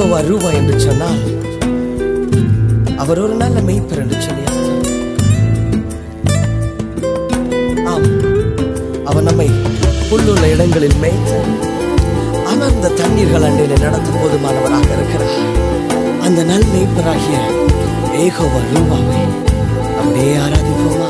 ஏகோவா ரூபா என்று சொன்னால் அவர் ஒரு நல்ல மெய்ப்பர் என்று சொல்லி ஆம் அவர் நம்மை புல்லுள்ள இடங்களில் மேய்த்து அமர்ந்த தண்ணீர்கள் அண்டையில நடத்தும் போதுமானவராக இருக்கிறார். அந்த நல் மெய்ப்பராகிய ஏகோவா ரூபாவை அப்படியே ஆராதிப்போமா?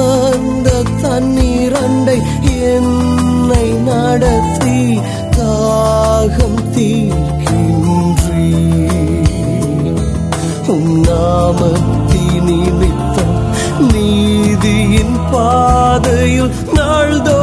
அமர்ந்த தண்ணீரண்டை என்னை நடத்தி தாகம் தீர்க்கின்றீ உம் நாமத்தி நிமித்தம் நீதியின் பாதையில் நாள்தோ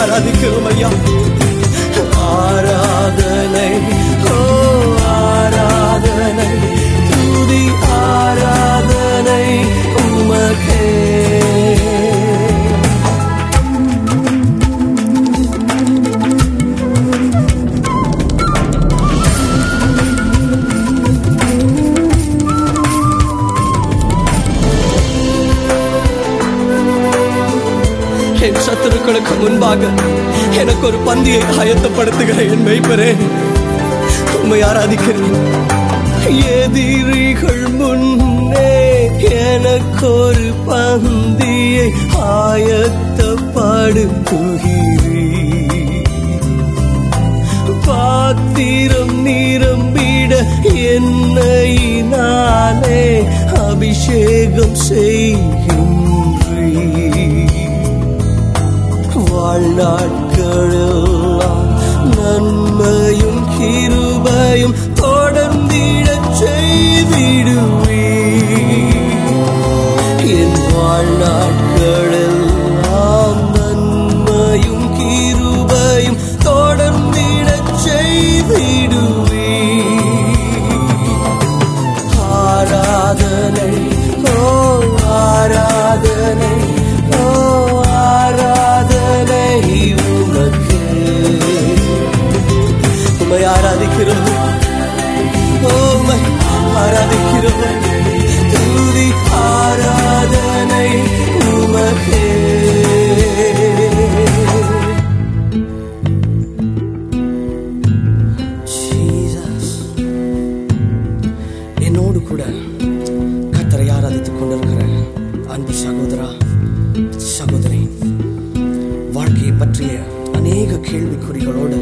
உமை ஆராதிக்கிறோம் என் முன்பாக எனக்கு ஒரு பந்தியை ஆயத்தப்படுத்துகிற என் மெய்ப்பரே உண்மை ஆராதிக்கிறேன். எதிரிகள் முன்னே எனக்கு ஒரு பந்தியை ஆயத்தப்படுத்துகிறீ பாத்திரம் நிரம்பிட என்னை நானே அபிஷேகம் செய்கின்றீ வாழ்நாட்களெல்லாம் நன்மையும் கிருபையும் தொடர்ந்திடச் செய்திடுவே என் வாழ்நாட்களெல்லாம் வாழ்க்கையை பற்றிய அநேக கேள்விக்குறிகளோடு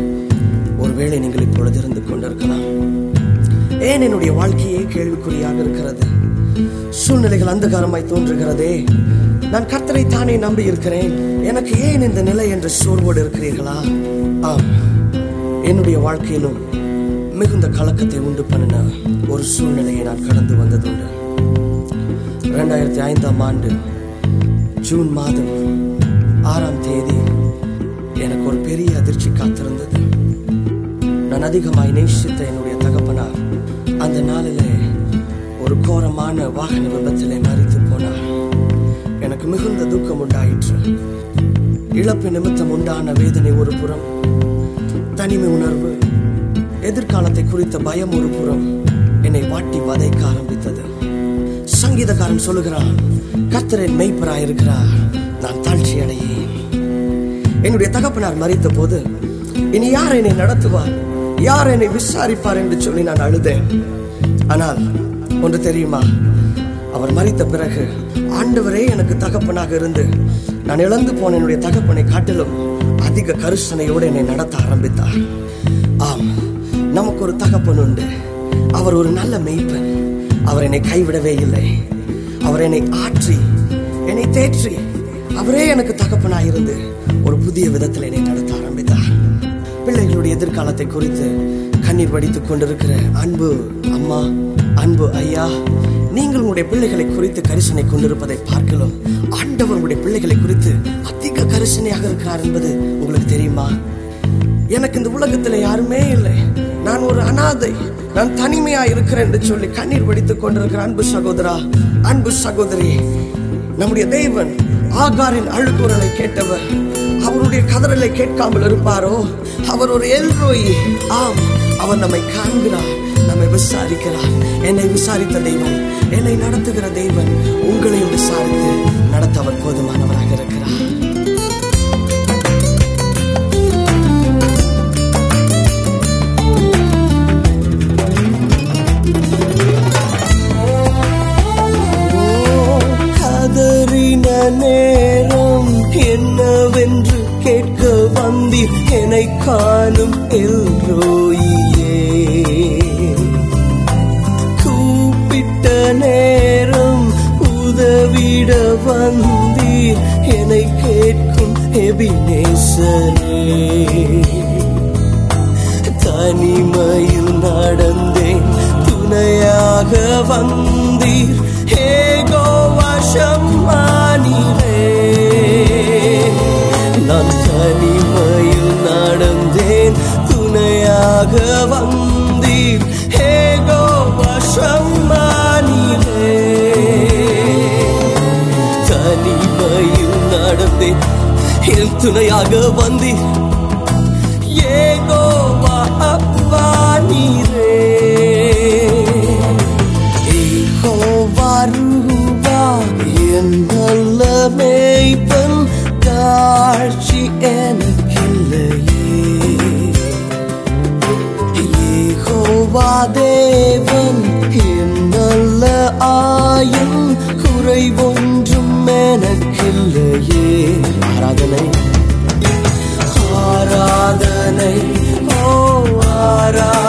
ஒருவேளை நீங்கள் இப்பொழுது இருந்து கொண்டிருக்கலாம். ஏன் என்னுடைய வாழ்க்கையே கேள்விக்குறியாக இருக்கிறது? சூழ்நிலைகள் அந்தகாரமாய் தோன்றுகிறதே. நான் கர்த்தரை தானே நம்பி இருக்கிறேன் எனக்கு ஏன் இந்த நிலை என்ற சோர்வோடு இருக்கிறீர்களா? ஆம் என்னுடைய வாழ்க்கையிலும் மிகுந்த கலக்கத்தை உண்டு பண்ணின ஒரு சூழ்நிலையை நான் கடந்து வந்ததுண்டு. ரெண்டாயிரத்தி ஐந்தாம் ஆண்டு ஜூன் மாதம் ஆறாம் தேதி பெரிய அதிர்ச்சி காத்திருந்தது. நான் அதிகமாய் நேசித்த என்னுடைய தகப்பனார் அந்த நாளிலே ஒரு கோரமான வாகன விபத்திலே மறித்து போனார். எனக்கு மிகுந்த துக்கம் உண்டாயிற்று. இழப்பு நிமித்தம் உண்டான வேதனை ஒரு புறம் தனிமை உணர்வு எதிர்காலத்தை குறித்த பயம் ஒரு புறம் என்னை வாட்டி வதைக்க ஆரம்பித்தது. சங்கீதக்காரன் சொல்லுகிறான் கர்த்தரின் மெய்ப்பராயிருக்கிறார். நான் தாழ்ச்சி அடையேன் என்னுடைய தகப்பனார் மறித்த போது இனி யார் என்னை நடத்துவார்? யார் என்னை விசாரிப்பார்? என்று சொல்லி நான் அழுதேன். ஆனால் ஒன்று தெரியுமா? அவர் மறித்த பிறகு ஆண்டவரே எனக்கு தகப்பனாக இருந்து நான் இழந்து போன என்னுடைய தகப்பனை காட்டிலும் அதிக கருசனையோடு என்னை நடத்த ஆரம்பித்தார். ஆம் நமக்கு ஒரு தகப்பன் உண்டு. அவர் ஒரு நல்ல மெய்ப்பன். அவர் என்னை கைவிடவே இல்லை. அவர் என்னை ஆற்றி என்னை தேற்றி அவரே எனக்கு தகப்பனாயிருந்து ஒரு புதிய விதத்தில் என்னை நடத்த ஆரம்பித்தார். பிள்ளைகளுடைய எதிர்காலத்தை குறித்து கண்ணீர் வடித்துக் கொண்டிருக்கிற அன்பு அம்மா அன்பு ஐயா நீங்கள் உங்களுடைய பிள்ளைகளை குறித்து கரிசனை கொண்டிருப்பதை பார்க்கலாம் ஆண்டவர் உங்களுடைய பிள்ளைகளை குறித்து அதிக கரிசனையாக இருக்கிறார் என்பது உங்களுக்கு தெரியுமா? எனக்கு இந்த உலகத்தில் யாருமே இல்லை. நான் ஒரு அனாதை. நான் தனிமையா இருக்கிறேன் என்று சொல்லி கண்ணீர் வடித்துக் கொண்டிருக்கிற அன்பு சகோதரா அன்பு சகோதரி நம்முடைய தெய்வன் ஆகாரின் அழுகுரலை கேட்டவர் அவருடைய கதறலை கேட்காமல் இருப்பாரோ? அவர் ஒரு எல்ரோயி. ஆம் அவர் நம்மை காண்கிறார் நம்மை விசாரிக்கிறார். என்னை விசாரித்த தெய்வன் என்னை நடத்துகிற தெய்வன் உங்களையும் விசாரித்து நடத்த அவர் போதுமானவராக இருக்கிறார். என்னை காணும் எல்ரோயே கூப்பிட்ட நேரம் உதவிட வந்தீர் என்னை கேட்கும் எபினேசரே தனிமையில் நடந்தேன் துணையாக வந்தீர். ஹேகோ வசமானிலே நான் தனிமை துணையாக வந்தீர் ஹேகோ வசமானிலே தனிமையில் நடந்தேன் என் துணையாக வந்தீர் எனக்கில்லையே ஆராதனை. ஆராதனை. ஓ ஆரா